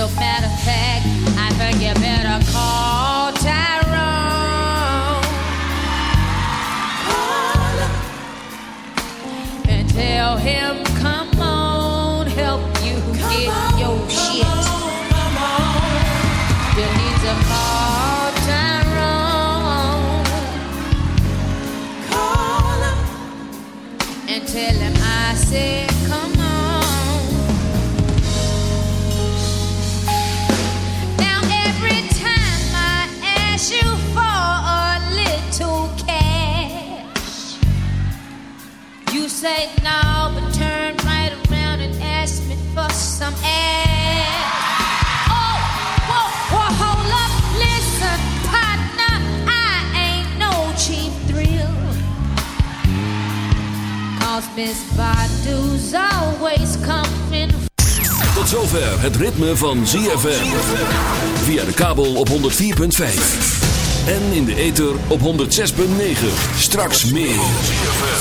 So matter of fact, I think you better call Tyrone. Call him and tell him, come on, help you get your shit. You need to call Tyrone. Call him and tell him I said, say no, but turn right around and ask me for some ass. Oh, whoa, whoa, hold up, listen, partner, I ain't no cheap thrill. Cause Miss Badu's always coming Tot zover het ritme van ZFM. Via de kabel op 104.5. En in de ether op 106.9. Straks meer.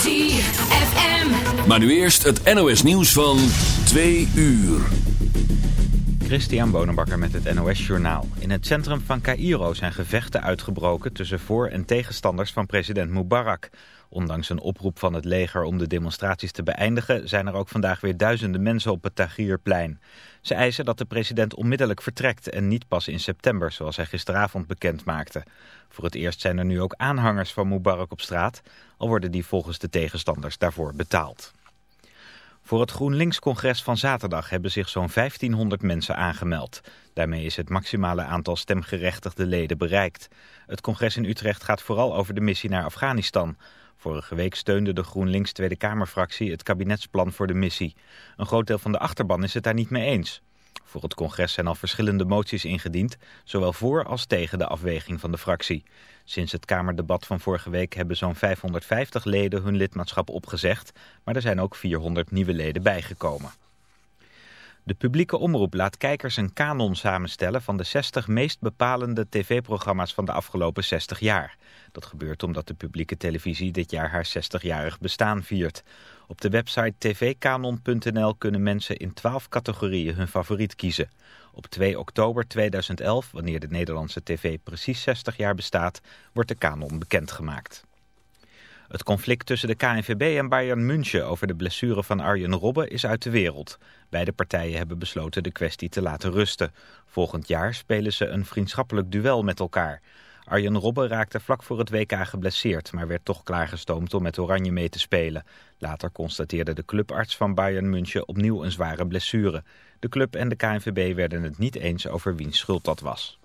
ZFM. Maar nu eerst het NOS nieuws van 2 uur. Christian Bonenbakker met het NOS Journaal. In het centrum van Cairo zijn gevechten uitgebroken tussen voor- en tegenstanders van president Mubarak. Ondanks een oproep van het leger om de demonstraties te beëindigen... zijn er ook vandaag weer duizenden mensen op het Tahrirplein. Ze eisen dat de president onmiddellijk vertrekt en niet pas in september... zoals hij gisteravond bekend maakte. Voor het eerst zijn er nu ook aanhangers van Mubarak op straat... al worden die volgens de tegenstanders daarvoor betaald. Voor het GroenLinks-congres van zaterdag hebben zich zo'n 1500 mensen aangemeld. Daarmee is het maximale aantal stemgerechtigde leden bereikt. Het congres in Utrecht gaat vooral over de missie naar Afghanistan. Vorige week steunde de GroenLinks Tweede Kamerfractie het kabinetsplan voor de missie. Een groot deel van de achterban is het daar niet mee eens. Voor het congres zijn al verschillende moties ingediend, zowel voor als tegen de afweging van de fractie. Sinds het Kamerdebat van vorige week hebben zo'n 550 leden hun lidmaatschap opgezegd, maar er zijn ook 400 nieuwe leden bijgekomen. De publieke omroep laat kijkers een kanon samenstellen van de 60 meest bepalende tv-programma's van de afgelopen 60 jaar. Gebeurt omdat de publieke televisie dit jaar haar 60-jarig bestaan viert. Op de website tvkanon.nl kunnen mensen in 12 categorieën hun favoriet kiezen. Op 2 oktober 2011, wanneer de Nederlandse tv precies 60 jaar bestaat, wordt de kanon bekendgemaakt. Het conflict tussen de KNVB en Bayern München over de blessure van Arjen Robben is uit de wereld. Beide partijen hebben besloten de kwestie te laten rusten. Volgend jaar spelen ze een vriendschappelijk duel met elkaar. Arjen Robben raakte vlak voor het WK geblesseerd, maar werd toch klaargestoomd om met Oranje mee te spelen. Later constateerde de clubarts van Bayern München opnieuw een zware blessure. De club en de KNVB werden het niet eens over wiens schuld dat was.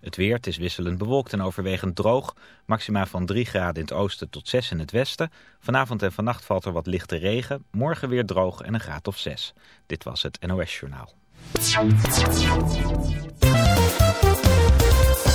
Het weer, het is wisselend bewolkt en overwegend droog. Maxima van 3 graden in het oosten tot 6 in het westen. Vanavond en vannacht valt er wat lichte regen. Morgen weer droog en een graad of 6. Dit was het NOS Journaal.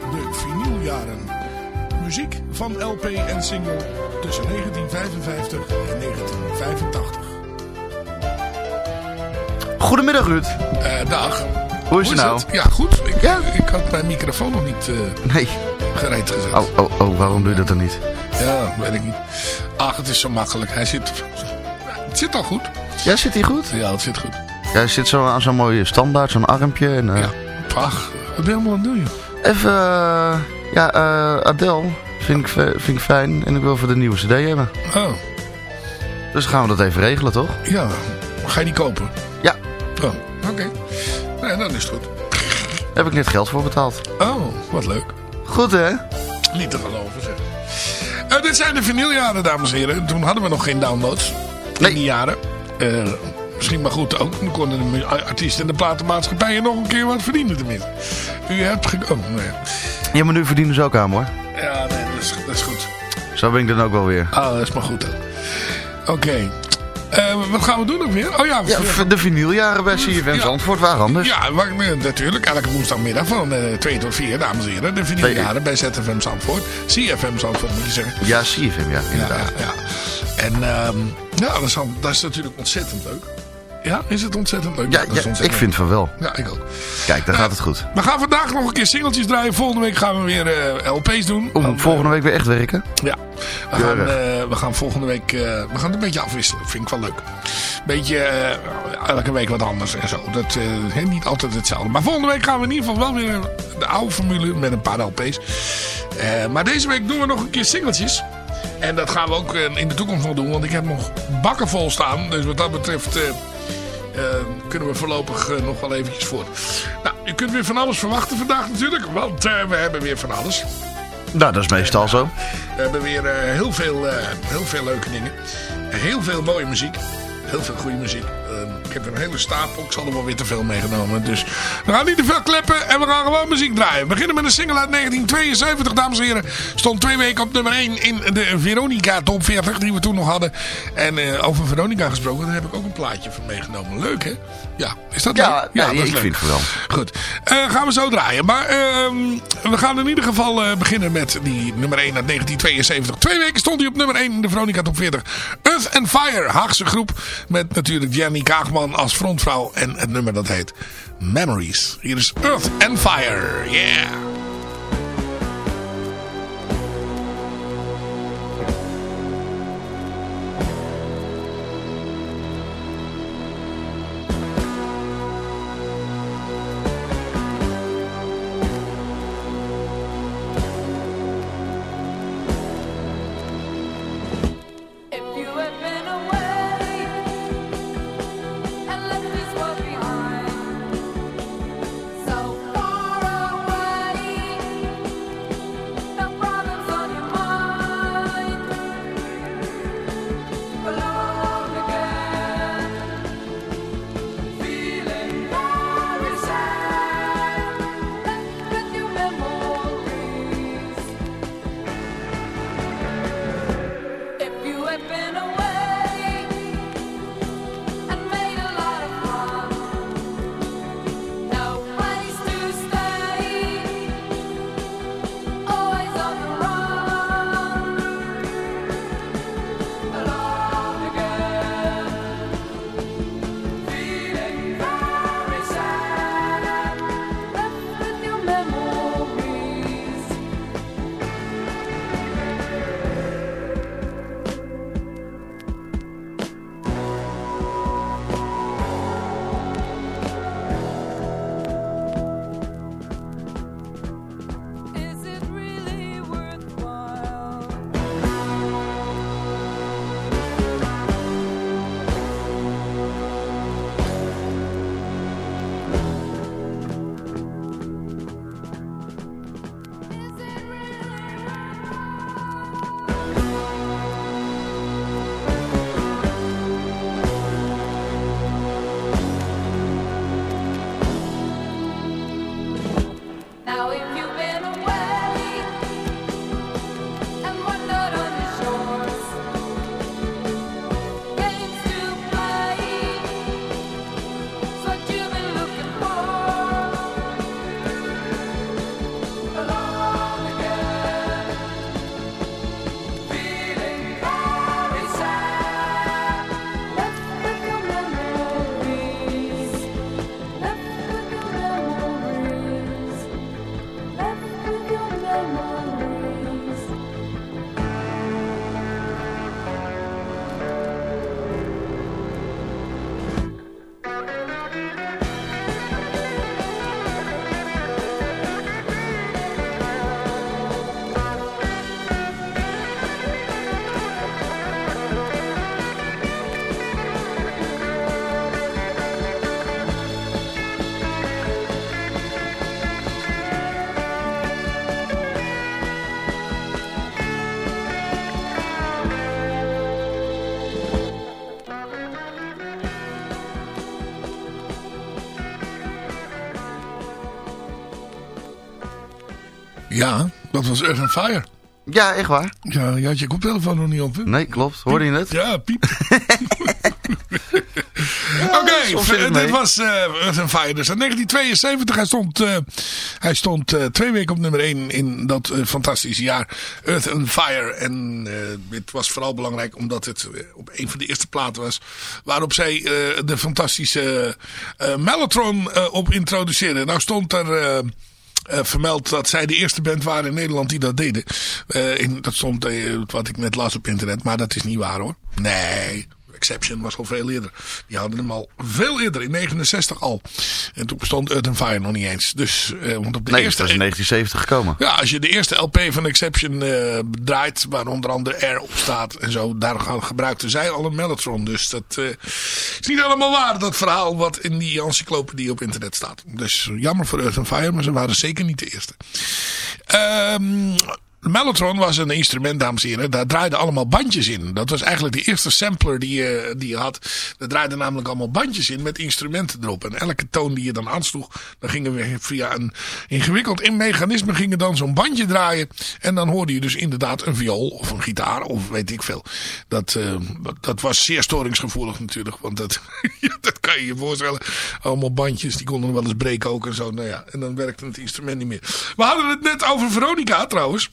De vinyljaren. Muziek van LP en single tussen 1955 en 1985. Goedemiddag Ruud. Eh, dag. Hoe is het nou? Ja, goed. Ik, Ja? ik had mijn microfoon nog niet eh, Nee. gereed gezet. Oh, oh, oh, waarom doe je dat dan niet? Ja, weet ik niet. Ach, het is zo makkelijk. Hij zit... Het zit al goed. Ja, zit hij goed? Ja, het zit goed. Ja, zit zo aan zo'n mooie standaard, zo'n armpje. En, eh, Ja. Ach, wat ben je allemaal aan het doen, joh? Even, eh, ja, eh Adele vind ik, vind ik fijn. En ik wil voor de nieuwe cd hebben. Oh, Dus gaan we dat even regelen, toch? ja. Ga je die kopen? Ja, Oh, oké. Nee, dan is het goed. heb ik net geld voor betaald. Oh, wat leuk. Goed, hè? Niet te geloven, zeg. Eh, dit zijn de vinyljaren, dames en heren. Toen hadden we nog geen downloads. Nee. In die jaren. Eh, misschien maar goed ook. Dan konden de artiesten en de platenmaatschappijen nog een keer wat verdienen tenminste. U hebt gekomen. Oh, nee. Ja, maar nu verdienen ze ook aan, hoor. Ja, nee, dat is, dat is goed. Zo ben ik dan ook wel weer. Ah, dat is maar goed. Oké. Eh, wat gaan we doen nog weer? Oh ja, de vinyljaren bij CFM Ja. Zandvoort, waar anders? Ja, waar, natuurlijk. Elke woensdagmiddag van eh 2 tot 4, dames en heren. De vinyljaren bij ZFM Zandvoort. CFM Zandvoort moet je zeggen. Ja, CFM, ja, inderdaad. ja, ja. En ehm, ja, dat is, dat is natuurlijk ontzettend leuk. Ja, is het ontzettend leuk? Ja, ontzettend ik vind van wel. Ja, ik ook. Kijk, dan gaat het goed. We gaan vandaag nog een keer singeltjes draaien. Volgende week gaan we weer eh, LP's doen. Eh, volgende week weer echt werken? Ja, we gaan, eh, we gaan volgende week eh, we gaan het een beetje afwisselen. Vind ik wel leuk. Beetje elke week wat anders en zo. Dat niet altijd hetzelfde. Maar volgende week gaan we in ieder geval wel weer de oude formule met een paar LP's. Maar deze week doen we nog een keer singeltjes. En dat gaan we ook in de toekomst nog doen. Want ik heb nog bakken vol staan. Dus wat dat betreft kunnen we voorlopig eh, nog wel eventjes voort. Nou, je kunt weer van alles verwachten vandaag natuurlijk. Want eh, we hebben weer van alles. Nou, dat is meestal zo. We hebben weer eh, heel, veel, eh, heel veel leuke dingen. Heel veel mooie muziek. Heel veel goede muziek. Ik heb een hele stapel. Ik zal er wel weer te veel meegenomen. Dus we gaan niet te veel kleppen. En we gaan gewoon muziek draaien. We beginnen met een single uit 1972, dames en heren. Stond twee weken op nummer 1 in de Veronica Top 40 die we toen nog hadden. En eh, over Veronica gesproken, daar heb ik ook een plaatje van meegenomen. Leuk hè? Ja, is dat Ja, leuk? nee, dat is ik leuk. vind het wel. Goed, Eh, gaan we zo draaien. Maar ehm, we gaan in ieder geval eh, beginnen met die nummer 1 uit 1972. Twee weken stond hij op nummer 1 in de Veronica Top 40. Earth and Fire, Haagse groep. Met natuurlijk Jenny Kaagman als frontvrouw. En het nummer dat heet Memories. Hier is Earth and Fire. Yeah. Ja, dat was Earth and Fire. Ja, echt waar. Ja, je had je koptelefoon nog niet op, hè? Nee, klopt. Hoorde je het? Ja, piep. Oké, het dit was eh Earth and Fire. Dus in 1972, hij stond, eh, hij stond eh, twee weken op nummer 1 in dat eh, fantastische jaar Earth and Fire. En eh, dit was vooral belangrijk omdat het eh, op een van de eerste platen was waarop zij eh, de fantastische eh Mellotron eh, op introduceerden. Nou stond er... eh, vermeld dat zij de eerste band waren in Nederland die dat deden. Eh, dat stond eh, wat ik net las op internet, maar dat is niet waar hoor. Nee, Exception was al veel eerder. Die hadden hem al veel eerder, in 69 al. En toen bestond Earth and Fire nog niet eens. Dus, eh, want op de Nee, eerste... dat is in 1970 gekomen. Ja, als je de eerste LP van Exception eh, draait, waar onder andere Air op staat en zo, daar gaan- gebruikten zij al een Mellotron. Dus dat eh, is niet allemaal waar, dat verhaal wat in die encyclopedie op internet staat. Dus jammer voor Earth and Fire, maar ze waren zeker niet de eerste. Ehm... De Mellotron was een instrument, dames en heren. Daar draaiden allemaal bandjes in. Dat was eigenlijk de eerste sampler die je, die je had. Daar draaiden namelijk allemaal bandjes in met instrumenten erop. En elke toon die je dan aansloeg, dan gingen we via een ingewikkeld in mechanisme gingen dan zo'n bandje draaien. En dan hoorde je dus inderdaad een viool of een gitaar of weet ik veel. Dat, eh, dat, was zeer storingsgevoelig natuurlijk. Want dat, dat kan je je voorstellen. Allemaal bandjes, die konden wel eens breken ook en zo. Nou ja, en dan werkte het instrument niet meer. We hadden het net over Veronica trouwens.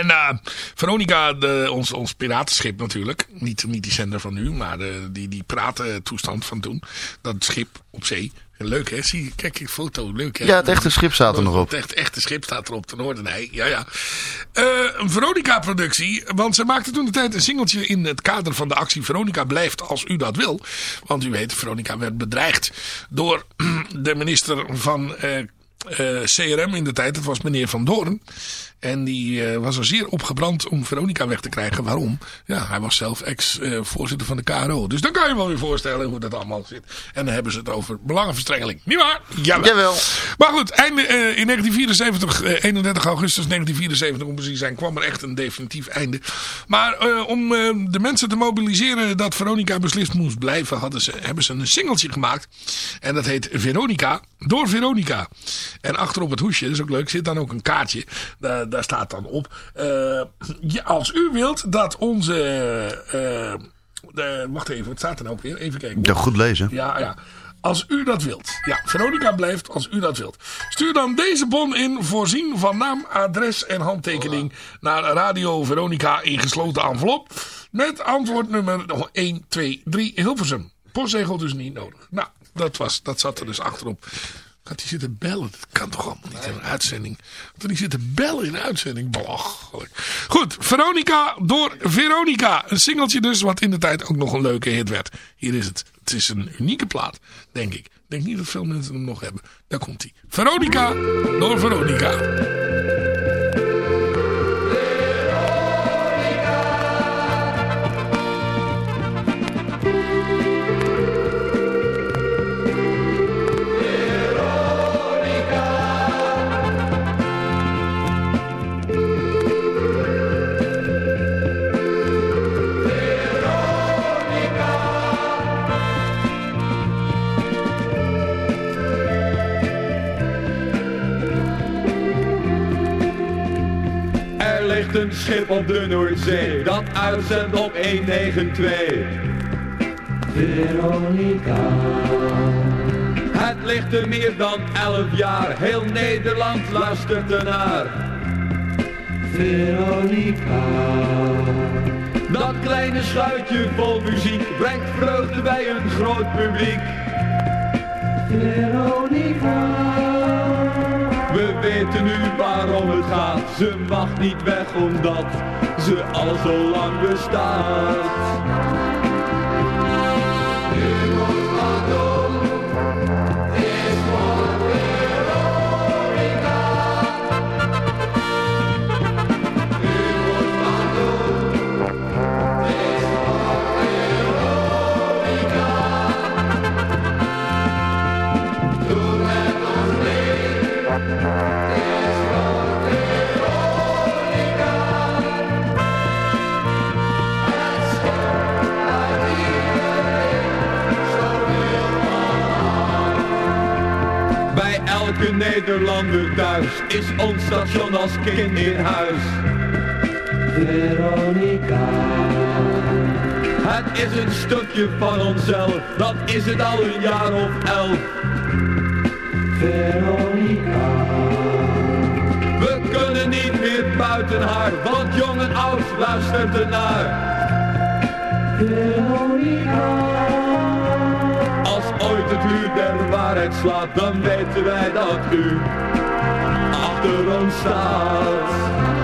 En eh Veronica, de, ons, ons piratenschip natuurlijk. Niet, niet die zender van nu, maar de, die, die piratentoestand van toen. Dat schip op zee. Leuk hè, zie kijk die foto, leuk hè. Ja, het echte schip staat er nog op. Het echt, echte schip staat erop, ten Noordenij. Ja, ja. Eh, een Veronica-productie, want ze maakte toen de tijd een singeltje in het kader van de actie Veronica blijft als u dat wil. Want u weet, Veronica werd bedreigd door de minister van eh, CRM in de tijd. Dat was meneer Van Doorn. En die eh, was er zeer opgebrand om Veronica weg te krijgen. Waarom? Ja, hij was zelf ex-voorzitter van de KRO. Dus dan kan je wel weer voorstellen hoe dat allemaal zit. En dan hebben ze het over belangenverstrengeling. Niet waar? Jawel. Jawel. Maar goed, einde, eh, in 1974, eh, 31 augustus 1974 om precies te zijn, kwam er echt een definitief einde. Maar eh, om eh, de mensen te mobiliseren dat Veronica beslist moest blijven, hadden ze, hebben ze een singeltje gemaakt. En dat heet Veronica, door Veronica. En achter op het hoesje, dat is ook leuk, zit dan ook een kaartje. Daar, daar staat dan op. eh, ja, als u wilt dat onze... eh, de, wacht even, wat staat er nou weer? Even kijken. Ja, goed lezen. Ja, ja. Als u dat wilt. Ja, Veronica blijft als u dat wilt. Stuur dan deze bon in, voorzien van naam, adres en handtekening naar Radio Veronica in gesloten envelop. Met antwoord nummer 1, 2, 3 Hilversum. Postzegel dus niet nodig. Nou, dat, was, dat zat er dus achterop. Gaat hij zitten bellen? Dat kan toch allemaal niet in een uitzending? Gaat hij zitten bellen in een uitzending? Belachelijk. Goed, Veronica door Veronica. Een singeltje dus, wat in de tijd ook nog een leuke hit werd. Hier is het. Het is een unieke plaat, denk ik. Ik denk niet dat veel mensen hem nog hebben. Daar komt hij. Veronica door Veronica. Een schip op de Noordzee dat uitzendt op 192. Veronica. Het ligt er meer dan 11 jaar, heel Nederland luistert ernaar. Veronica. Dat kleine schuitje vol muziek brengt vreugde bij een groot publiek. Veronica. Weten nu waarom het gaat. Ze mag niet weg omdat ze al zo lang bestaat. Elke Nederlander thuis is ons station als kind in huis. Veronica. Het is een stukje van onszelf, dat is het al een jaar of elf. Veronica. We kunnen niet meer buiten haar, want jong en oud luistert ernaar. Veronica. Ooit het uur der waarheid slaat, dan weten wij dat u achter ons staat.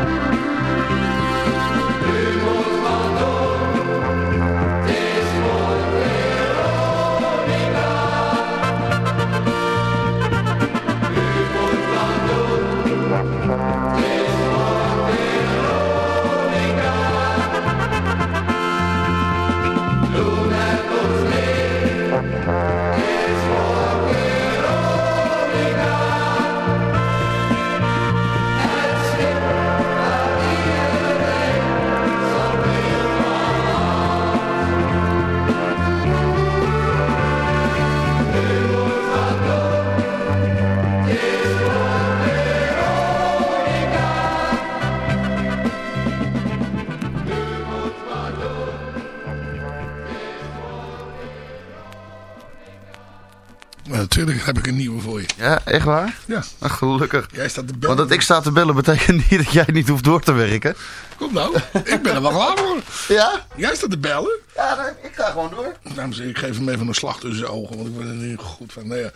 20 heb ik een nieuwe voor je. Ja, echt waar? Ja. Ach, gelukkig. Jij staat te bellen. Want dat ik sta te bellen betekent niet dat jij niet hoeft door te werken. Kom nou, ik ben er wel klaar voor. Ja? Jij staat te bellen. Ja, ik ga gewoon door. Dames ik geef hem even een slag tussen zijn ogen, want ik ben er niet goed van. Nee, ja.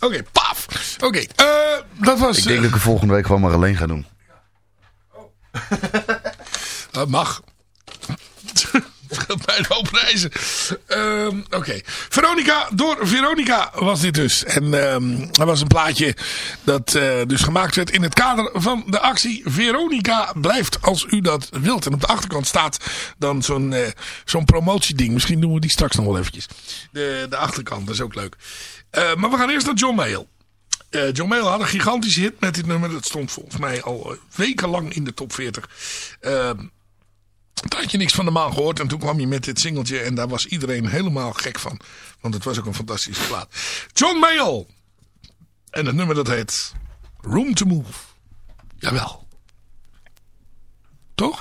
Oké, paf. Oké, eh, dat was... Ik denk dat ik de volgende week gewoon maar alleen ga doen. Ja. Oh. dat eh, mag. Scheelt mij een hoop reizen. Ehm, Oké. Veronica, door Veronica was dit dus. En ehm dat was een plaatje dat eh, dus gemaakt werd in het kader van de actie Veronica blijft als u dat wilt. En op de achterkant staat dan zo'n eh, zo'n promotieding. Misschien doen we die straks nog wel eventjes. De, de achterkant, dat is ook leuk. Eh, maar we gaan eerst naar John Mayall. Eh, John Mayall had een gigantische hit met dit nummer. Dat stond volgens mij al wekenlang in de top 40. Een tijdje niks van de maan gehoord. En toen kwam je met dit singeltje. En daar was iedereen helemaal gek van. Want het was ook een fantastische plaat. John Mayall. En het nummer dat heet Room to Move. Jawel. Toch?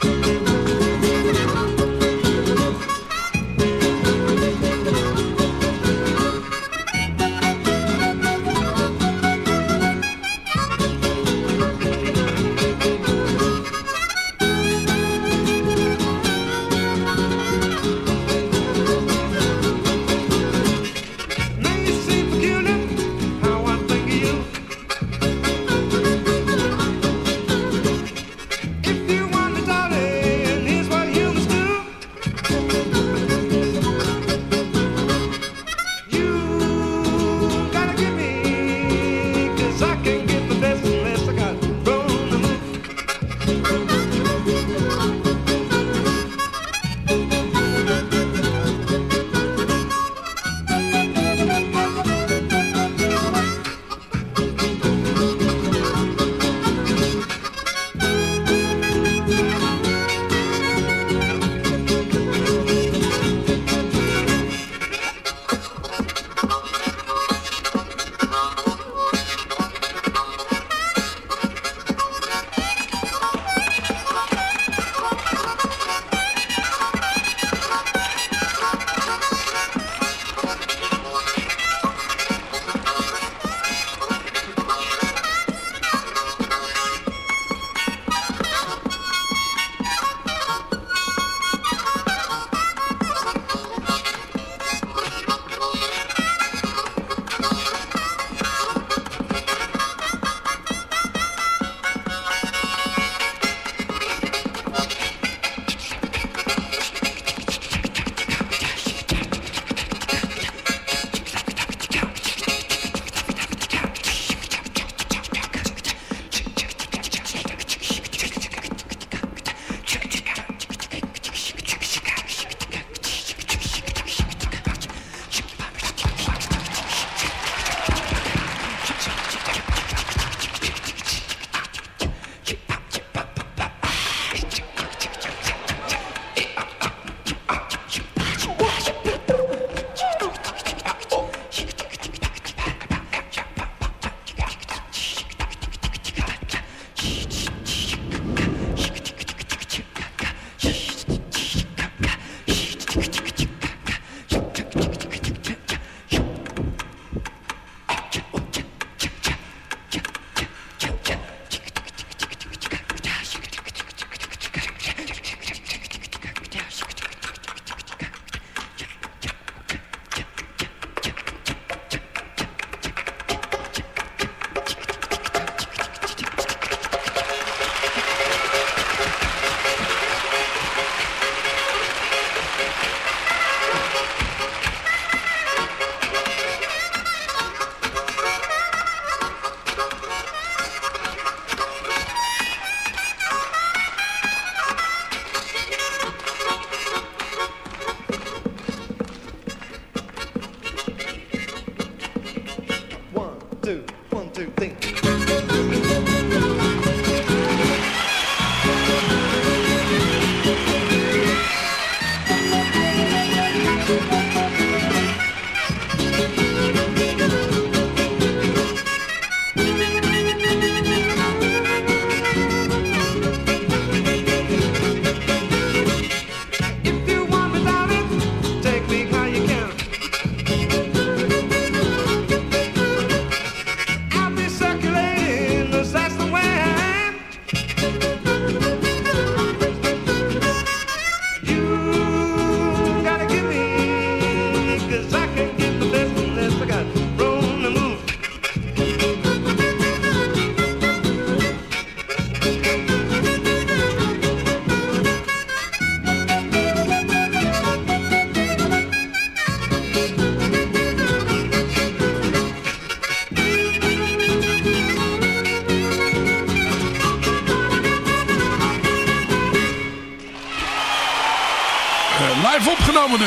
do.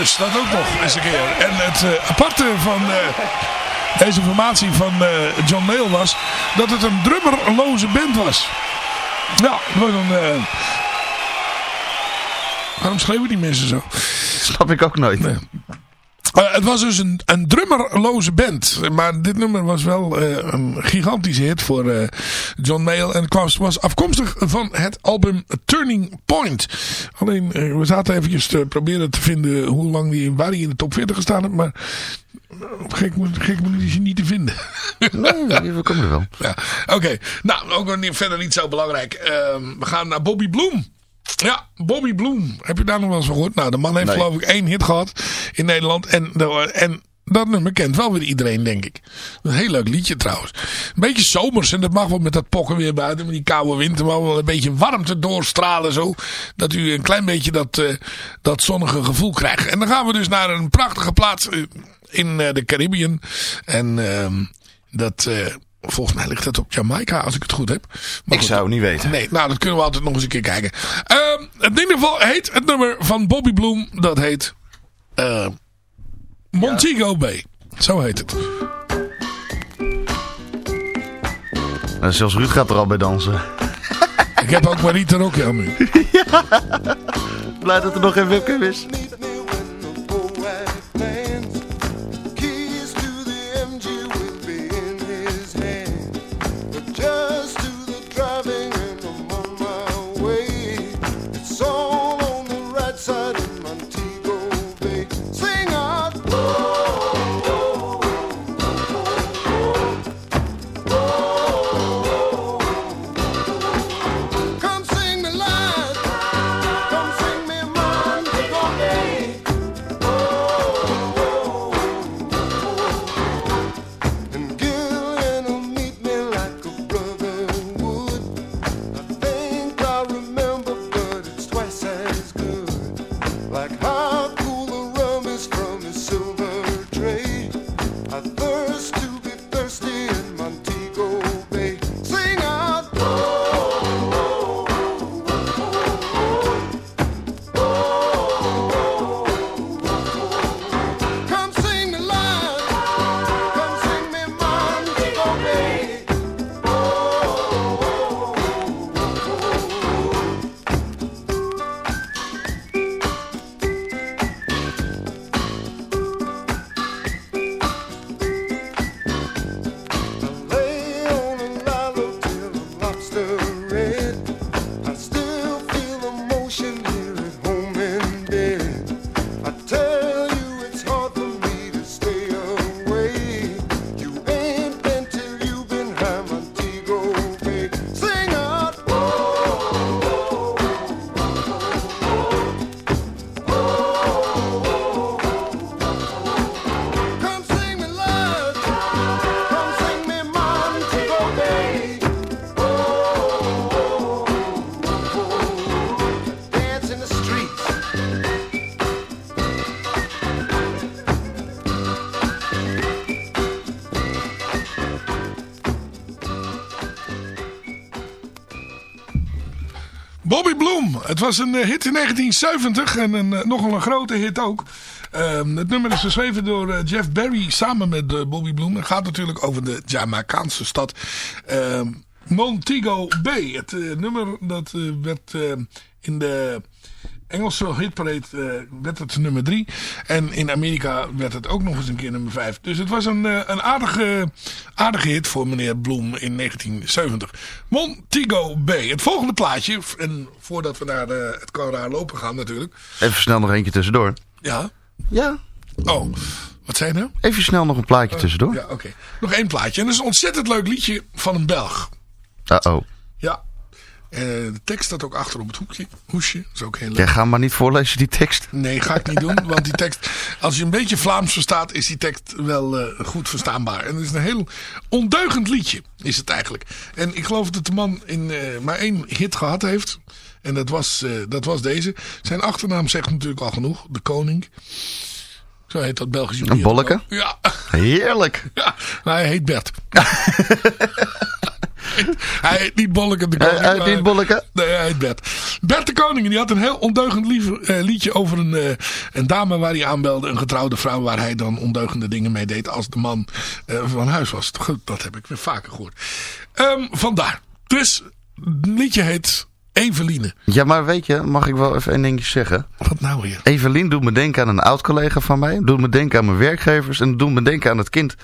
Dus, dat ook nog eens een keer. En het eh, aparte van eh, deze formatie van eh, John Mayall was dat het een drummerloze band was. Ja, het was een... Waarom schreeuwen die mensen zo? Snap ik ook nooit. Nee. Het was dus een, een drummerloze band. Maar dit nummer was wel eh, een gigantische hit voor John Mayall. En het was, was afkomstig van het album Turning Point. Alleen, eh, we zaten eventjes te proberen te vinden hoe lang die, waar hij in de top 40 gestaan heeft. Maar gek, gek manier is niet te vinden. Nee, we komen er wel. Ja, oké. Nou, ook niet, verder niet zo belangrijk. Ehm, we gaan naar Bobby Bloom. Ja, Bobby Bloom. Heb je daar nog wel eens van gehoord? Nou, de man heeft Nee. geloof ik één hit gehad in Nederland. En, de- en dat nummer kent wel weer iedereen, denk ik. Een heel leuk liedje trouwens. Een beetje zomers en dat mag wel met dat pokken weer buiten. Met die koude wind. Maar wel een beetje warmte doorstralen zo. Dat u een klein beetje dat, eh, dat zonnige gevoel krijgt. En dan gaan we dus naar een prachtige plaats eh, in eh, de Caribbean. En ehm, dat... Volgens mij ligt dat op Jamaica, als ik het goed heb. Maar Ik goed, zou het niet weten. Nee, nou dat kunnen we altijd nog eens een keer kijken. Ehm, in ieder geval heet het nummer van Bobby Bloom, dat heet eh, Montego Bay. Zo heet het. Nou, zelfs Ruud gaat er al bij dansen. Ik heb ook Marita Rocca nu. Blij dat er nog geen webcam is. Het was een eh, hit in 1970 en een, eh, nogal een grote hit ook. Ehm, het nummer is geschreven door eh, Jeff Berry samen met Bobby Bloom. Het gaat natuurlijk over de Jamaicaanse stad ehm, Montego Bay. Het nummer dat werd in de Engelse hitparade eh, werd het nummer 3. En in Amerika werd het ook nog eens een keer nummer 5. Dus het was een, eh, een aardige, aardige hit voor meneer Bloem in 1970. Montego Bay. Het volgende plaatje. En voordat we naar de, het Cora lopen gaan natuurlijk. Even snel nog eentje tussendoor. Ja. Ja. Oh, wat zei je nou? Even snel nog een plaatje tussendoor. Ja, oké. Nog één plaatje. En dat is een ontzettend leuk liedje van een Belg. Uh-oh. Ja. Eh, de tekst staat ook achter op het hoekje, hoesje. Dat is ook heel leuk. Jij gaat maar niet voorlezen die tekst. Nee, ga ik niet doen. Want die tekst, als je een beetje Vlaams verstaat, is die tekst wel eh, goed verstaanbaar. En het is een heel ondeugend liedje, is het eigenlijk. En ik geloof dat de man in, eh, maar één hit gehad heeft. En dat was, dat was deze. Zijn achternaam zegt natuurlijk al genoeg. De Koning. Zo heet dat Belgische Een bolleke? Ja. Heerlijk. ja. Maar hij heet Bert. hij heet niet Bolleke de Koning. hij heet niet Bolleke? Nee, hij heet Bert. Bert de Koning, die had een heel ondeugend lief, eh, liedje over een, eh, een dame waar hij aanbelde. Een getrouwde vrouw waar hij dan ondeugende dingen mee deed als de man eh, van huis was. Goed, Dat heb ik weer vaker gehoord. Ehm, vandaar. Dus, het liedje heet Eveline. Ja, maar weet je, mag ik wel even één dingetje zeggen? Wat nou weer? Evelien doet me denken aan een oud-collega van mij. Doet me denken aan mijn werkgevers. En doet me denken aan het kind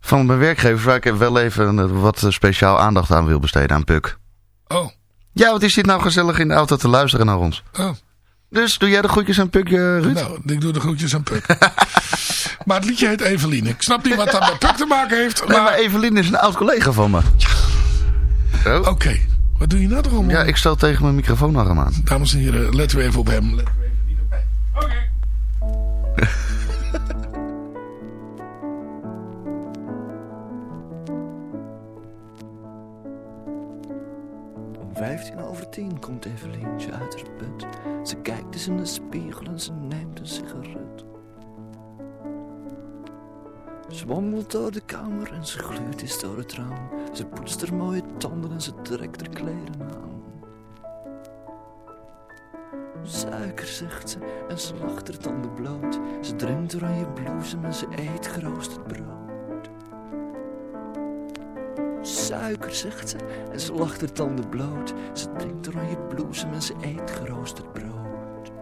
van mijn werkgever. Waar ik wel even eh, wat eh, speciaal aandacht aan wil besteden. Aan Puk. Oh, Ja, wat is dit nou gezellig in de auto te luisteren naar ons? oh. Dus doe jij de groetjes aan Puk, Ruud? Nou, ik doe de groetjes aan Puk. maar het liedje heet Eveline. Ik snap niet wat dat met Puk te maken heeft. Nee, Maar, maar Evelien is een oud-collega van me. Oh. oké. Wat doe je nou toch allemaal? Ja, ik stel tegen mijn microfoonarm aan. Dames en heren, letten we even op hem. Letten we even niet op mij. Oké. vijftien over tien komt Evelientje uit haar bed. Ze kijkt eens in de spiegel en ze neemt een sigaret. Ze wandelt door de kamer en ze gluurt eens door het raam. Ze poetst haar mooie tanden en ze trekt haar kleren aan. Suiker, zegt ze, en ze lacht haar tanden bloot. Ze drinkt oranje bloesem en ze eet geroosterd brood. Suiker, zegt ze, en ze lacht haar tanden bloot. Ze drinkt oranje bloesem en ze eet geroosterd brood.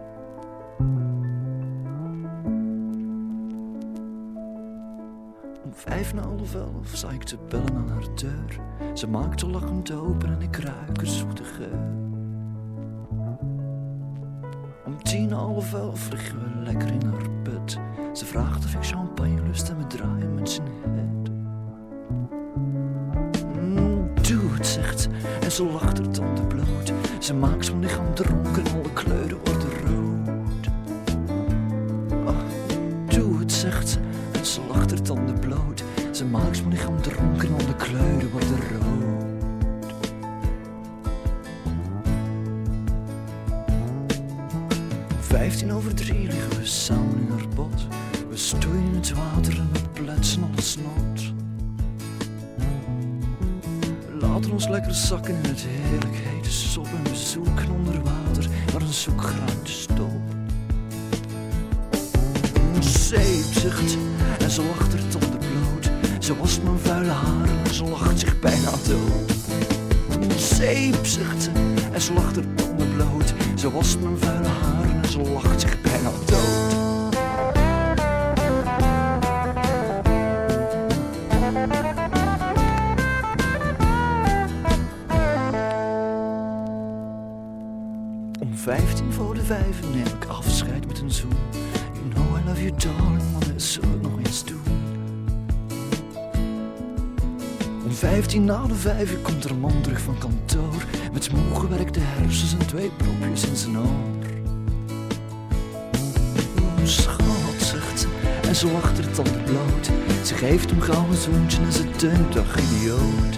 Om vijf na half elf zag ik ze bellen aan haar deur. Ze maakt lachend open en ik ruik haar zoete geur. Om tien half elf liggen we lekker in haar bed. Ze vraagt of ik champagne lust en we draaien met zijn head. En ze lacht haar tanden bloot. Ze maakt zo'n lichaam dronken en alle kleuren worden rood. Na de vijf uur komt er een man terug van kantoor. Met smoel gewerkte hersens en twee propjes in zijn oor. Schat, zegt ze, en ze lacht haar tanden bloot. Ze geeft hem gauw een zoentje en ze denkt, ach idioot.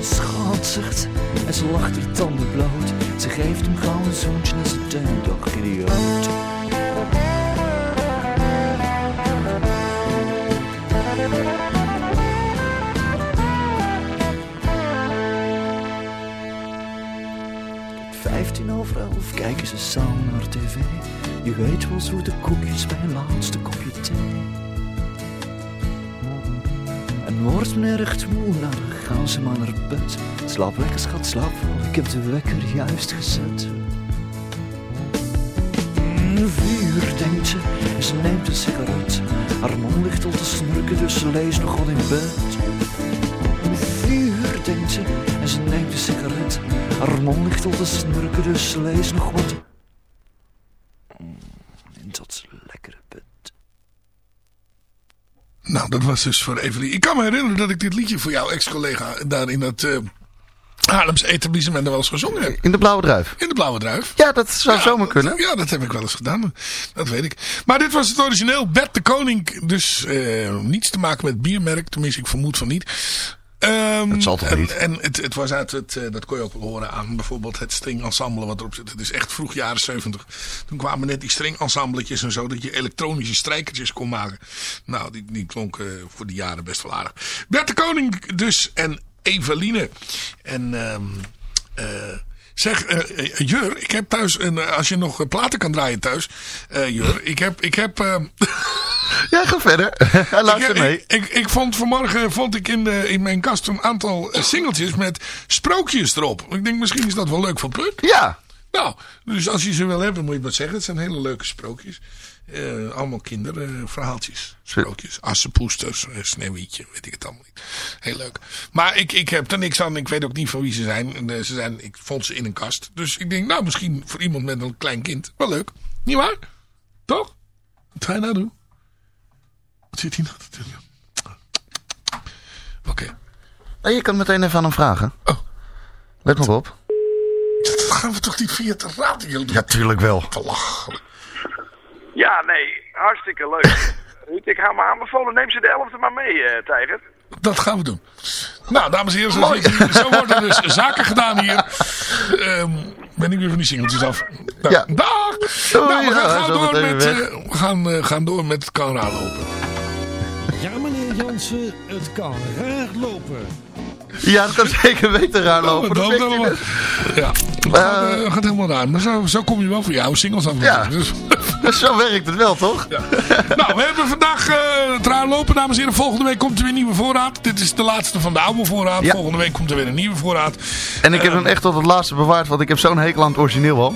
Schat, zegt ze, en ze lacht haar tanden bloot. Ze geeft hem gauw een zoentje en ze denkt, ach idioot. Elf kijken ze samen naar tv. Je weet wel zoete koekjes bij een laatste kopje thee. En wordt men erg moe, nou dan gaan ze maar naar bed. Slaap lekker schat, slaap wel, ik heb de wekker juist gezet. Vuur, denkt ze, en ze neemt een sigaret. Haar man ligt al te snurken, dus ze leest nog wat in bed. Vuur, denkt ze, en ze neemt een sigaret. Haar man ligt al te snurken, dus ze leest nog wat. Mm, In dat lekkere bed. Nou, dat was dus voor Evelien. Ik kan me herinneren dat ik dit liedje voor jouw ex-collega daar in het eh Haarlems etablissement wel eens gezongen heb. In de blauwe druif. In de Blauwe Druif. Ja, dat zou zomaar kunnen. Ja, dat heb ik wel eens gedaan. Dat weet ik. Maar dit was het origineel. Bert de Koning. Dus eh, niets te maken met biermerk. Tenminste, ik vermoed van niet. Ehm, Dat zal toch en, niet? En het, het was uit het, eh, dat kon je ook wel horen aan bijvoorbeeld het stringensemble wat erop zit. Het is echt vroeg jaren 70. Toen kwamen net die stringensembletjes en zo, dat je elektronische strijkertjes kon maken. Nou, die, die klonken voor die jaren best wel aardig. Bert de Koning dus en Eveline. En ehm eh Zeg, eh, eh, Jur, ik heb thuis, een, eh, als je nog eh, platen kan draaien thuis, eh, Jur, ik heb, ik heb, ehm, Ja, ga verder. Hij luistert ik, mee. Ik, ik, ik vond vanmorgen vond ik in, de, in mijn kast een aantal eh, singeltjes met sprookjes erop. Ik denk misschien is dat wel leuk voor Puk. Ja. Nou, dus als je ze wil hebben moet je het maar zeggen. Het zijn hele leuke sprookjes. Eh, allemaal kinderverhaaltjes. sprookjes. Assenpoesters, eh, Sneeuwwitje, weet ik het allemaal niet. Heel leuk. Maar ik, ik heb er niks aan. Ik weet ook niet van wie ze zijn. Eh, ze zijn. Ik vond ze in een kast. Dus ik denk, nou misschien voor iemand met een klein kind. Wel leuk. Niet waar? Toch? Wat ga je nou doen? Wat zit hij nou te doen? Oké. Nee, je kan meteen even aan hem vragen. Oh. Let maar op. Dat gaan we toch niet via de radio doen? Ja, tuurlijk wel. Ja, nee, hartstikke leuk. Ruud, ik ga me aanbevolen. Neem ze de elfde maar mee, eh Tijger. Dat gaan we doen. Nou, dames en heren, zo, zit hier- zo worden dus zaken gedaan hier. Ehm, ben ik weer van die singeltjes af. Nou, Ja. Dag! Doei, nou, we gaan, ja, gaan door met, eh, we gaan, eh, gaan door met lopen. Ja, meneer Jansen, het kan raar lopen. Ja, dat kan zeker weten raar lopen. Dat Dat net. Ja, dat gaat, eh, gaat helemaal raar. Maar zo, zo kom je wel voor jouw singles af. Ja. Dus, Zo werkt het wel, toch? Ja. nou, we hebben vandaag eh het raar lopen, dames en heren. Volgende week komt er weer nieuwe voorraad. Dit is de laatste van de oude voorraad. Ja. Volgende week komt er weer een nieuwe voorraad. En ik heb Eh, hem echt tot het laatste bewaard, want ik heb zo'n hekel aan het origineel al.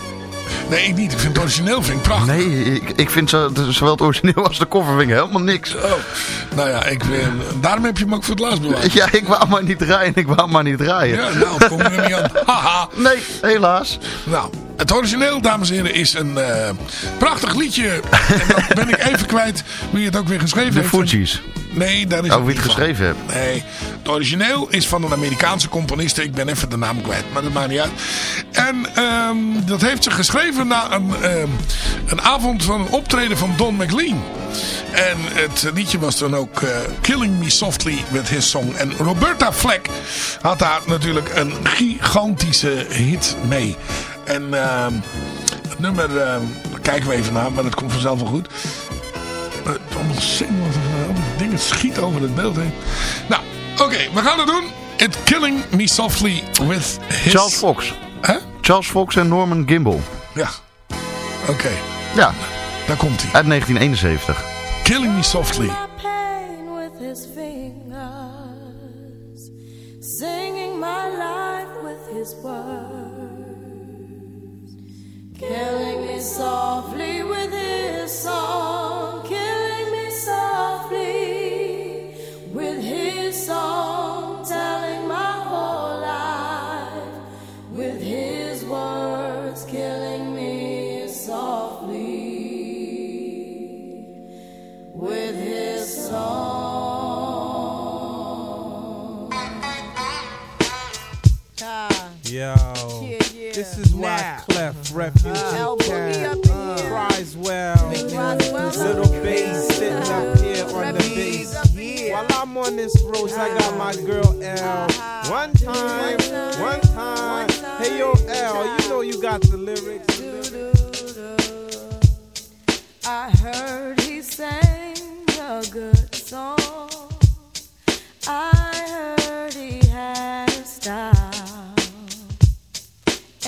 Nee, ik niet. Ik vind het origineel vind ik prachtig. Nee, ik, ik vind zo, de- zowel het origineel als de coverwing helemaal niks. Oh, nou ja, ik, eh, daarom heb je hem ook voor het laatst bewaard. Ja, ik wou maar niet draaien, ik wou maar niet draaien. Ja, nou, kom er niet aan. Haha. Nee, helaas. Nou, het origineel, dames en heren, is een eh, prachtig liedje. En dan ben ik even kwijt wie het ook weer geschreven De heeft. Fugees. Nee, daar is Oh, wie het geschreven heeft. Nee, het origineel is van een Amerikaanse componiste. Ik ben even de naam kwijt, maar dat maakt niet uit. En ehm, dat heeft ze geschreven na een, ehm, een avond van een optreden van Don McLean. En het liedje was dan ook eh, Killing Me Softly met his song. En Roberta Fleck had daar natuurlijk een gigantische hit mee. En ehm, het nummer, daar kijken we even naar, maar dat komt vanzelf wel goed. Uh, allemaal zingen, dingen schieten over het beeld heen. Nou, oké, we gaan het doen. It Killing Me Softly with his... Charles Fox. Hè? Charles Fox en Norman Gimbel. Ja. Oké, Ja, daar komt hij. uit 1971. Killing Me Softly. with his fingers, singing my life with his words, killing me softly with his song, Yo, Yeah, yeah. this is why Now. Clef Refugee Uh, Cat boogie up here. cries well. Little bass sitting up here on the bass. up in here. While I'm on this road, I got my girl L. One time, one time. Hey yo, L, you know you got the lyrics. I heard he sang a good song. I heard he had a style.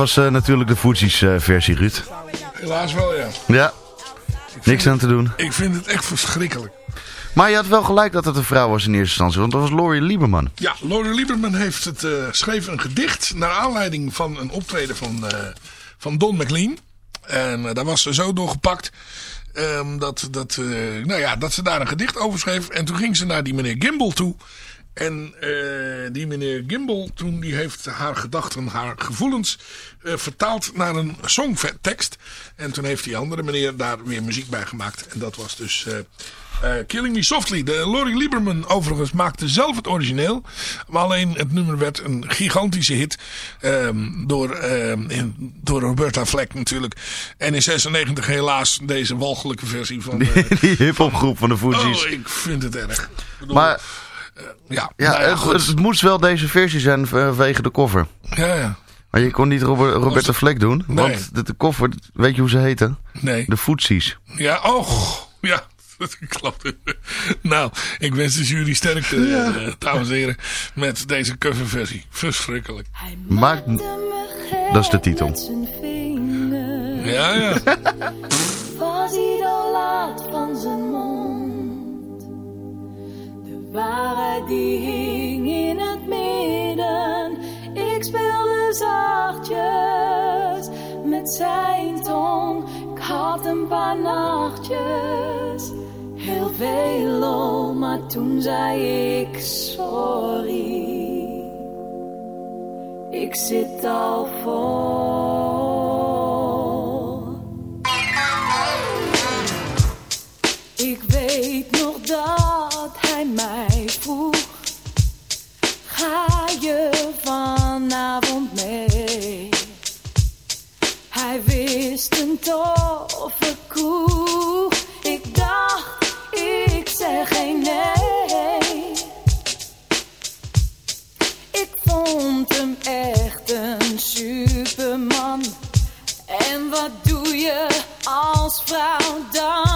was eh, natuurlijk de Fuji's eh, versie, Ruud. Helaas wel, ja. Ja, niks aan te doen. Ik vind het echt verschrikkelijk. Maar je had wel gelijk dat het een vrouw was in eerste instantie, want dat was Laurie Lieberman. Ja, Lore Lieberman heeft het, eh, schreef een gedicht naar aanleiding van een optreden van, van Don McLean. En daar was ze zo doorgepakt ehm, dat, dat, nou ja, dat ze daar een gedicht over schreef. En toen ging ze naar die meneer Gimbel toe. En eh, die meneer Gimbel toen die heeft haar gedachten, haar gevoelens eh, vertaald naar een songtekst. En toen heeft die andere meneer daar weer muziek bij gemaakt. En dat was dus eh, Killing Me Softly. De Laurie Lieberman overigens maakte zelf het origineel. Maar alleen het nummer werd een gigantische hit. ehm, door, ehm, in, door Roberta Fleck natuurlijk. En in 96 helaas deze walgelijke versie van... eh, Die hiphopgroep van de Fuji's. Oh, ik vind het erg. Bedoel, Maar ja, ja, nou ja, het, goed. het moest wel deze versie zijn vanwege de koffer. Ja, ja. Maar je kon niet Robert, Roberta het- Fleck doen. Nee. Want de, de koffer, weet je hoe ze heten? Nee. De Footsies. Ja, oh, ja. Ik geloof het. Nou, ik wens de jury sterkte, eh, dames en heren, met deze coverversie. Verschrikkelijk. Maar, dat is de titel. Ja, ja. Was hij dan laat van zijn mond? De waarheid die hing in het midden. Ik speelde zachtjes met zijn tong. Ik had een paar nachtjes, heel veel lol, maar toen zei ik sorry. Ik zit al vol. Ik weet nog dat hij mij vroeg. Ga je vanavond mee? Hij wist een toffe koe. Ik dacht, ik zeg geen nee. Ik vond hem echt een superman. En wat doe je als vrouw dan?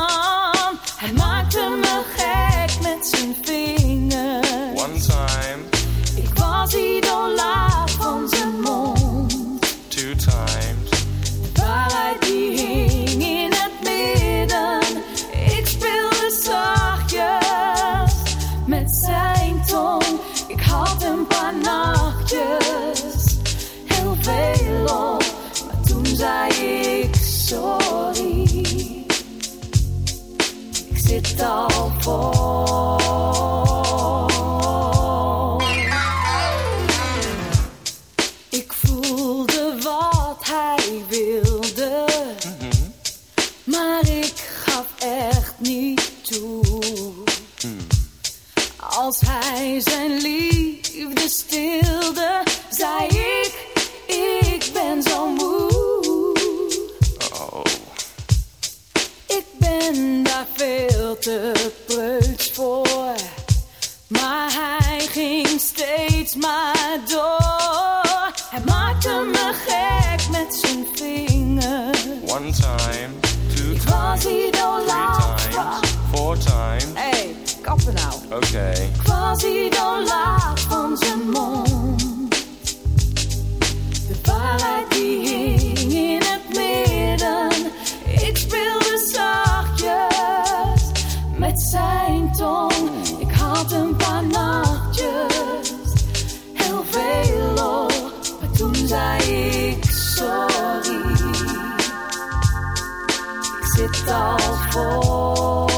Ik zit al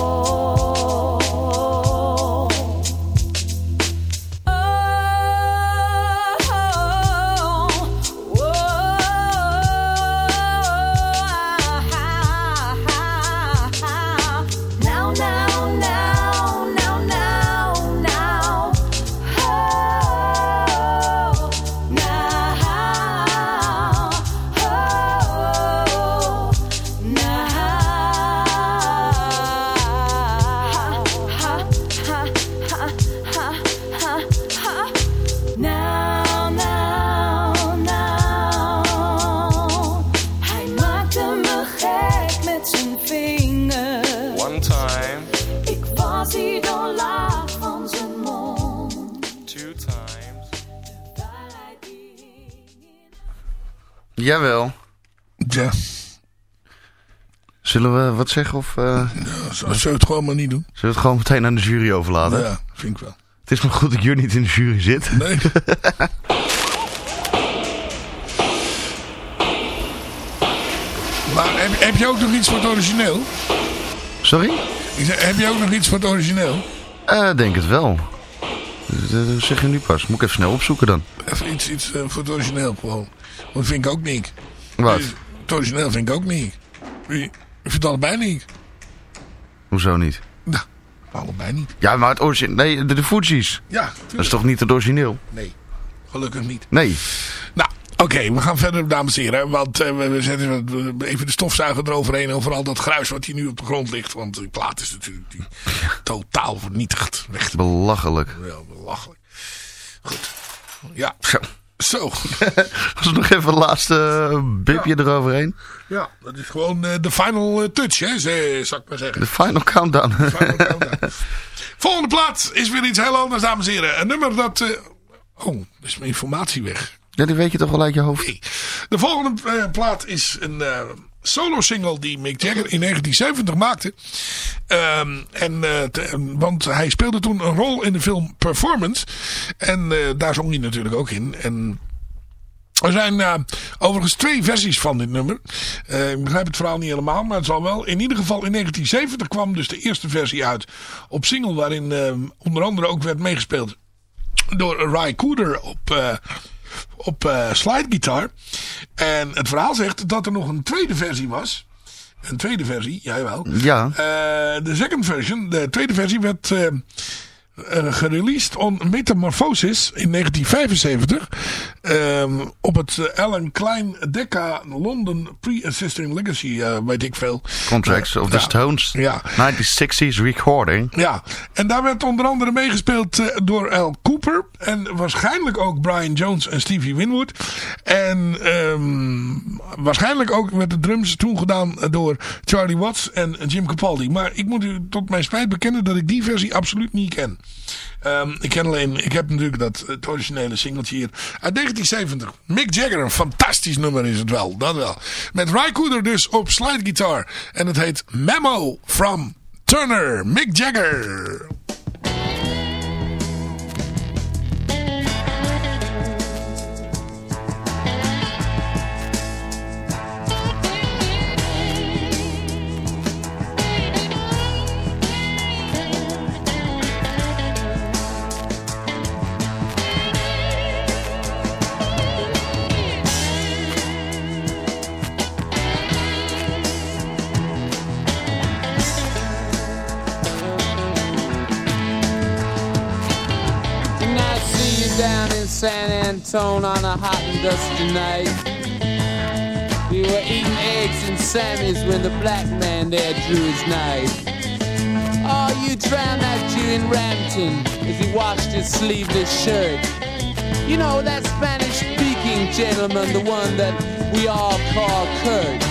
wat zeggen of... eh Zullen we het gewoon maar niet doen? Zullen we het gewoon meteen aan de jury overlaten? Ja, vind ik wel. Het is maar goed dat jullie niet in de jury zit. Nee. Maar heb, heb je ook nog iets voor het origineel? Sorry? Ik heb je ook nog iets voor het origineel? Eh, denk het wel. Dat zeg je nu pas. Moet ik even snel opzoeken dan. Even iets, iets eh, voor het origineel gewoon. Want dat vind ik ook niet. Wat? Het origineel vind ik ook niet. Ik vind het allebei niet. Hoezo niet? Nou, allebei niet. Ja, maar het origineel... Nee, de, de Fuji's. Ja, Dat is toch niet het origineel? Nee, gelukkig niet. Nee. Nou, oké, we gaan verder, dames en heren. Want eh, we, zetten even de stofzuiger eroverheen over al dat gruis wat hier nu op de grond ligt. Want die plaat is natuurlijk die, totaal vernietigd. Weg. Belachelijk. Ja, belachelijk. Goed. Ja. Zo. Zo. Was er nog even een laatste eh, bipje eroverheen? Ja, dat is gewoon eh, de final eh, touch, hè, zou ik maar zeggen. De final countdown. Volgende plaat is weer iets heel anders, dames en heren. Een nummer dat... eh, oh, is mijn informatie weg. ja, die weet je toch wel uit je hoofd? De volgende plaat is een eh, solo-single die Mick Jagger in 1970 maakte. Ehm, en, eh, te- want hij speelde toen een rol in de film Performance. En eh, daar zong hij natuurlijk ook in. En Er zijn eh, overigens twee versies van dit nummer. Ik begrijp het verhaal niet helemaal, maar het zal wel. In ieder geval in 1970 kwam dus de eerste versie uit op single. Waarin eh, onder andere ook werd meegespeeld door Ry Cooder op, eh op eh slidegitaar. En het verhaal zegt dat er nog een tweede versie was. Een tweede versie, jawel. Ja. Eh, de second version, de tweede versie werd eh, gereleased on Metamorphosis in 1975. ehm, op het eh, Alan Klein Decca London Pre-Assisting Legacy, eh, weet ik veel. Contracts of the Ja. Stones. Ja. 1960s recording. Ja, en daar werd onder andere meegespeeld door Al Cooper. En waarschijnlijk ook Brian Jones en Stevie Winwood. En ehm, waarschijnlijk ook met de drums toen gedaan door Charlie Watts en Jim Capaldi. Maar ik moet u tot mijn spijt bekennen dat ik die versie absoluut niet ken. Ehm, ik ken alleen, ik heb natuurlijk dat het originele singeltje hier uit 1970. Mick Jagger, een fantastisch nummer is het wel, dat wel. Met Ry Cooder dus op slide guitar. En het heet Memo from Turner, Mick Jagger. Antone on a hot and dusty night. We were eating eggs and Sammy's when the black man there drew his knife. Oh, you drowned that Jew in Rampton as he washed his sleeveless shirt. You know that Spanish-speaking gentleman, the one that we all call Kurt.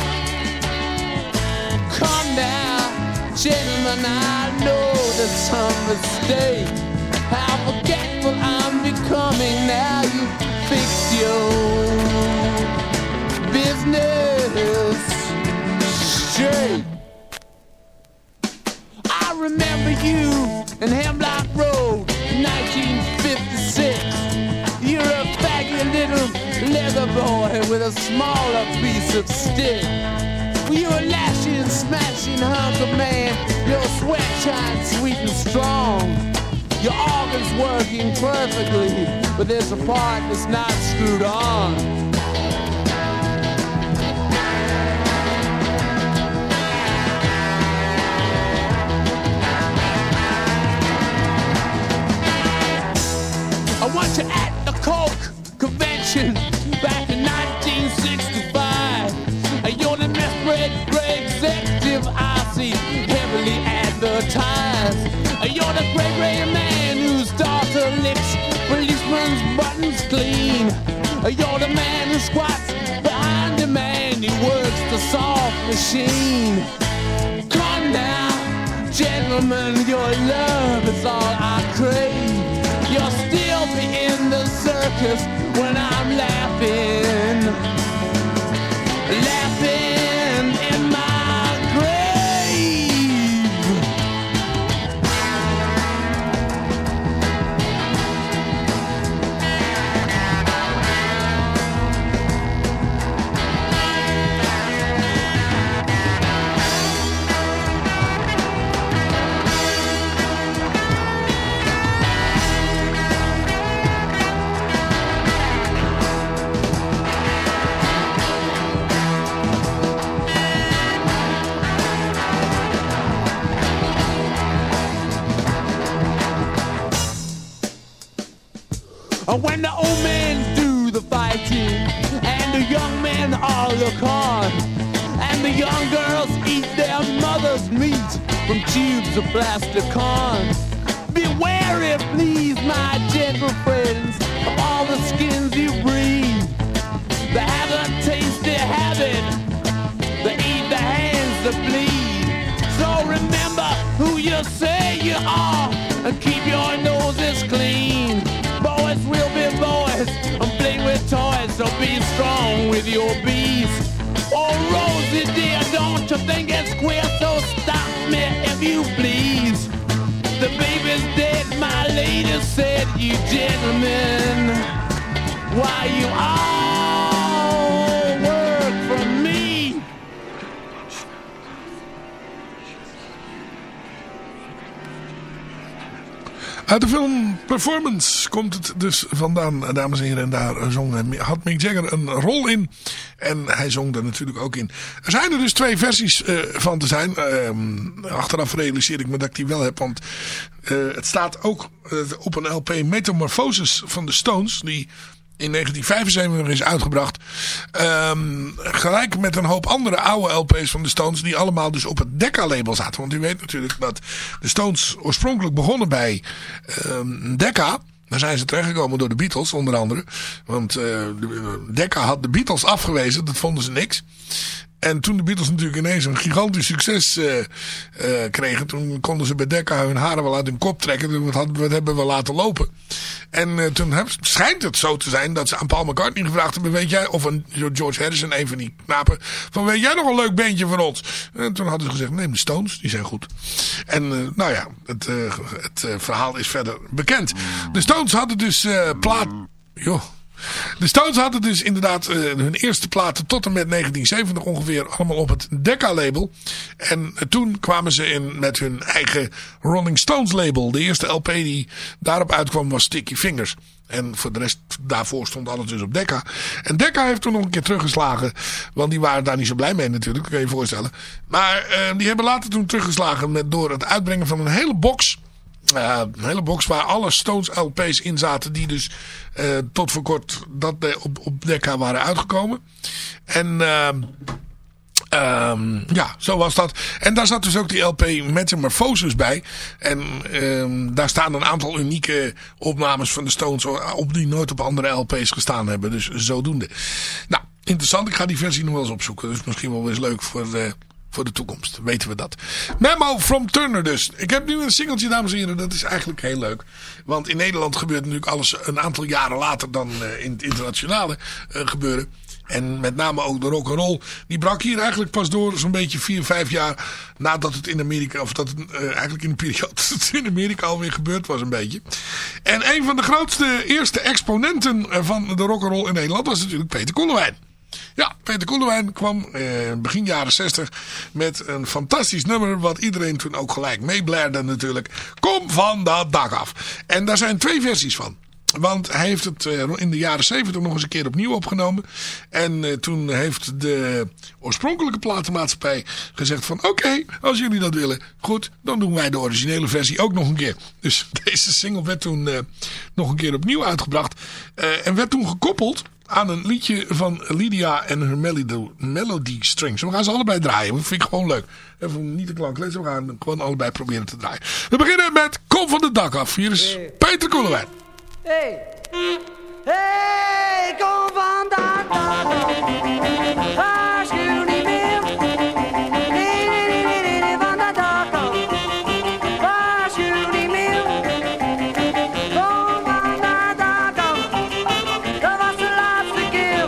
Come now, gentlemen, I know that some mistake. How forgetful I'm becoming now you fix your business straight. I remember you in Hemlock Road 1956. You're a faggy little leather boy with a smaller piece of stick. You were lashing smashing hunk of man. Your sweat shines sweet and strong. Your organ's working perfectly, but there's a part that's not screwed on. I want you at the Coke convention licks policeman's buttons clean. You're the man who squats behind the man who works the soft machine. Come now, gentlemen, your love is all I crave. You'll still be in the circus when I'm laughing. Laughing when the old men do the fighting, and the young men all look on, and the young girls eat their mother's meat from tubes of plastic corn. Be wary, please, my gentle friends, of all the skins you breathe. They have a tasty habit, they eat the hands that bleed. So remember who you say you are, and keep your noses clean. Boys will be boys, and play with toys, so be strong with your bees. Oh, Rosie dear, don't you think it's queer? So stop me if you please. The baby's dead, my lady said, you gentlemen. Why you are Uit de film Performance komt het dus vandaan, dames en heren. En daar zong, had Mick Jagger een rol in. En hij zong er natuurlijk ook in. Er zijn er dus twee versies eh, van te zijn. Ehm, achteraf realiseer ik me dat ik die wel heb. Want eh, het staat ook eh, op een LP Metamorphosis van de Stones. Die in 1975 is uitgebracht. Ehm, gelijk met een hoop andere oude LP's van de Stones. Die allemaal dus op het Decca-label zaten. Want u weet natuurlijk dat de Stones oorspronkelijk begonnen bij ehm, Decca. Daar zijn ze terechtgekomen door de Beatles onder andere. Want de- Decca had de Beatles afgewezen. Dat vonden ze niks. En toen de Beatles natuurlijk ineens een gigantisch succes eh, eh, kregen. Toen konden ze bij Decca hun haren wel uit hun kop trekken. Dus Wat, hadden, wat hebben we laten lopen. En eh, toen schijnt het zo te zijn dat ze aan Paul McCartney gevraagd hebben. Weet jij, of een George Harrison, een van die knapen. Van weet jij nog een leuk beentje van ons? En toen hadden ze gezegd neem de Stones, die zijn goed. En nou ja, het, het verhaal is verder bekend. De Stones hadden dus plaat... Joh. De Stones hadden dus inderdaad eh, hun eerste platen tot en met 1970 ongeveer allemaal op het Decca-label. En toen kwamen ze in met hun eigen Rolling Stones label. De eerste LP die daarop uitkwam was Sticky Fingers. En voor de rest daarvoor stond alles dus op Decca. En Decca heeft toen nog een keer teruggeslagen. Want die waren daar niet zo blij mee natuurlijk, kan je je voorstellen. Maar eh, die hebben later toen teruggeslagen met, door het uitbrengen van een hele box... Uh, een hele box waar alle Stones LP's in zaten. Die dus uh, tot voor kort dat de, op, op Decca waren uitgekomen. En uh, um, ja, zo was dat. En daar zat dus ook die LP Metamorphosis bij. En um, daar staan een aantal unieke opnames van de Stones op die nooit op andere LP's gestaan hebben. Dus zodoende. Nou, interessant. Ik ga die versie nog wel eens opzoeken. Dus misschien wel eens leuk voor... Uh, voor de toekomst. Weten we dat. Memo from Turner dus. Ik heb nu een singeltje, dames en heren. Dat is eigenlijk heel leuk. Want in Nederland gebeurt natuurlijk alles een aantal jaren later dan uh, in het internationale uh, gebeuren. En met name ook de rock roll. Die brak hier eigenlijk pas door zo'n beetje vier, vijf jaar nadat het in Amerika, of dat het uh, eigenlijk in de periode dat het in Amerika alweer gebeurd was een beetje. En een van de grootste eerste exponenten van de rock roll in Nederland was natuurlijk Peter Koelewijn. Ja, Peter Koelewijn kwam eh, begin jaren 60 met een fantastisch nummer. Wat iedereen toen ook gelijk meeblaarde natuurlijk. Kom van dat dak af. En daar zijn twee versies van. Want hij heeft het uh, in de jaren 70 nog eens een keer opnieuw opgenomen. En uh, toen heeft de oorspronkelijke platenmaatschappij gezegd van... Oké, okay, als jullie dat willen, goed, dan doen wij de originele versie ook nog een keer. Dus deze single werd toen uh, nog een keer opnieuw uitgebracht. en werd toen gekoppeld aan een liedje van Lydia en haar melody, melody strings. We gaan ze allebei draaien. Dat vind ik gewoon leuk. Even niet te klank lezen. We gaan gewoon allebei proberen te draaien. We beginnen met Kom van de dak af. Hier is. Peter Koelewijn. Hey. Hey, kom van dat dak af. Waarschuw niet meer. Nee, nee, nee, nee, nee, nee, van dat dak af. Waarschuw niet meer. Kom van dak af. Dat was de laatste keer.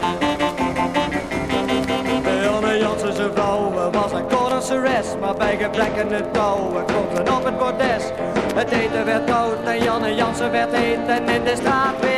Janne Jansen zijn vrouw was een Cordenseres, maar bij gebrek in het touw klonk ze op het bordes. Het eten werd Jansen werd heet en in de straat weer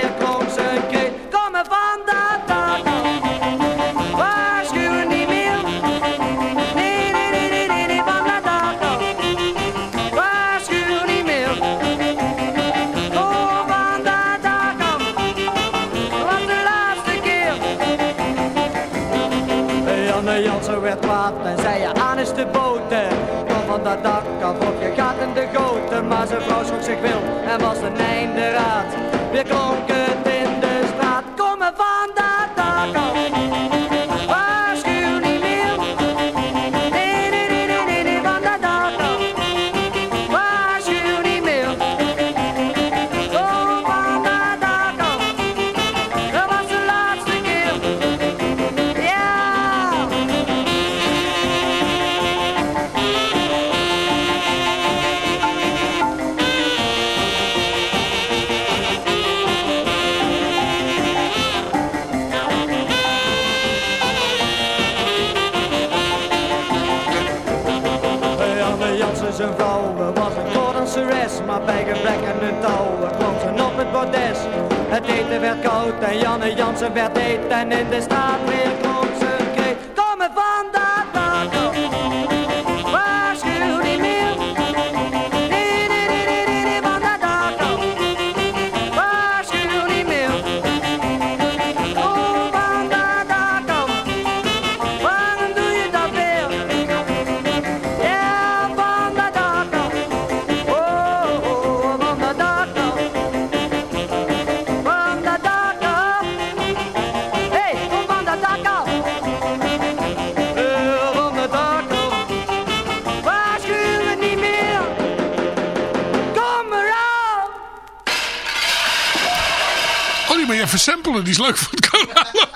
maar je even samplen. Die is leuk voor het kanaal.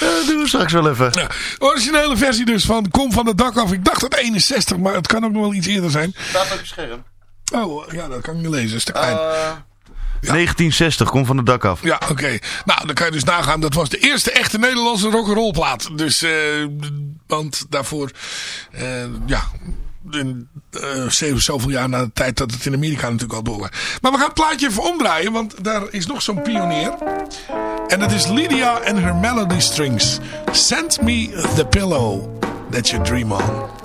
Eh, doen we straks wel even. Ja, originele versie dus van Kom van het dak af. Ik dacht het 61, maar het kan ook nog wel iets eerder zijn. Staat op je scherm. Oh, ja, dat kan ik niet lezen. Dat is te klein. 1960, kom van het dak af. Ja, oké. Nou, dan kan je dus nagaan. Dat was de eerste echte Nederlandse rock'n'roll plaat. Dus, eh, want daarvoor, eh, ja, in, eh, zeven- zoveel jaar na de tijd dat het in Amerika natuurlijk al door. Maar we gaan het plaatje even omdraaien, want daar is nog zo'n pionier. En dat is Lydia and her Melody Strings. Send me the pillow that you dream on.